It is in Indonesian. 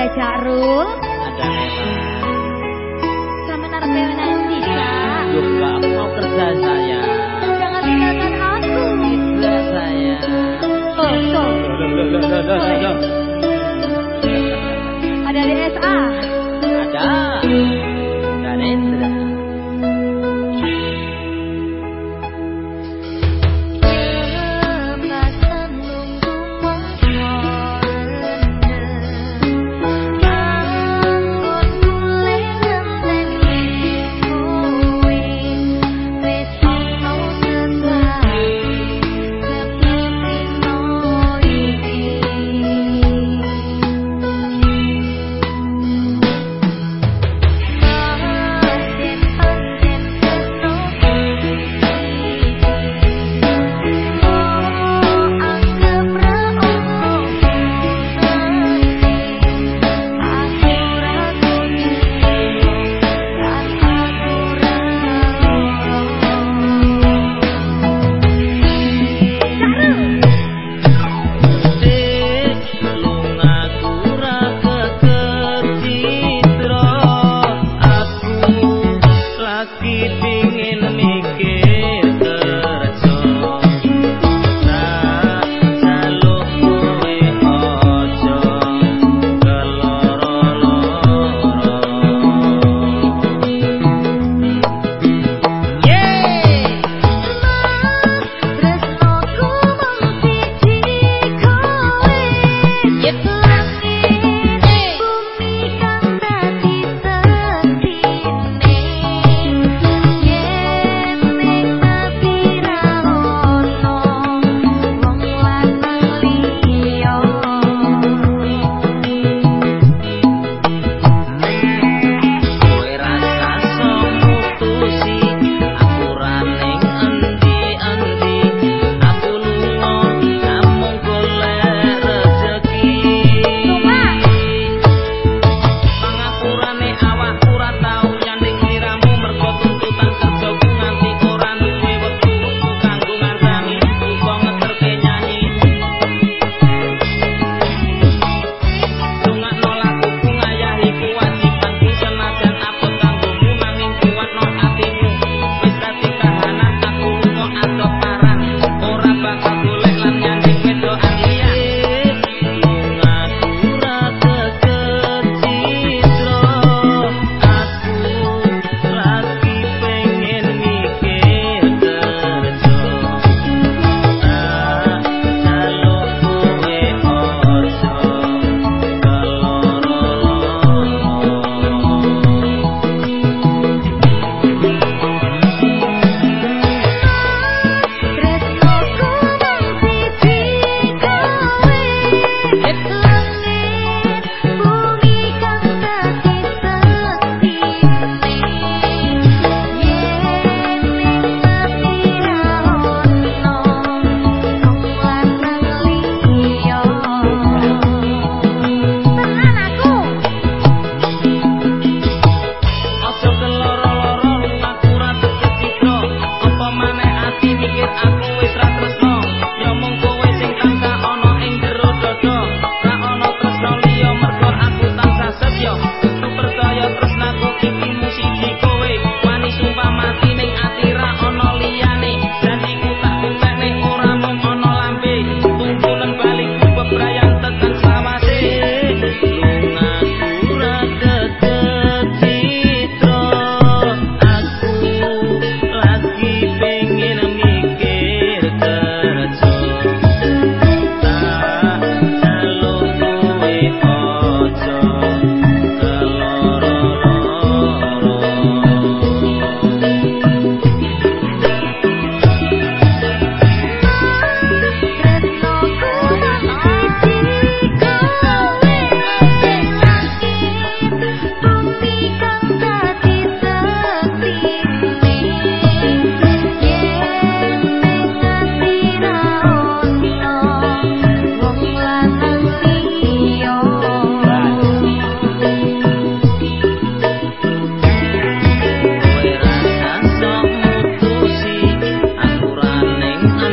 ada jarum ada. Sama narapewena Dika juga aku mau kerja saya.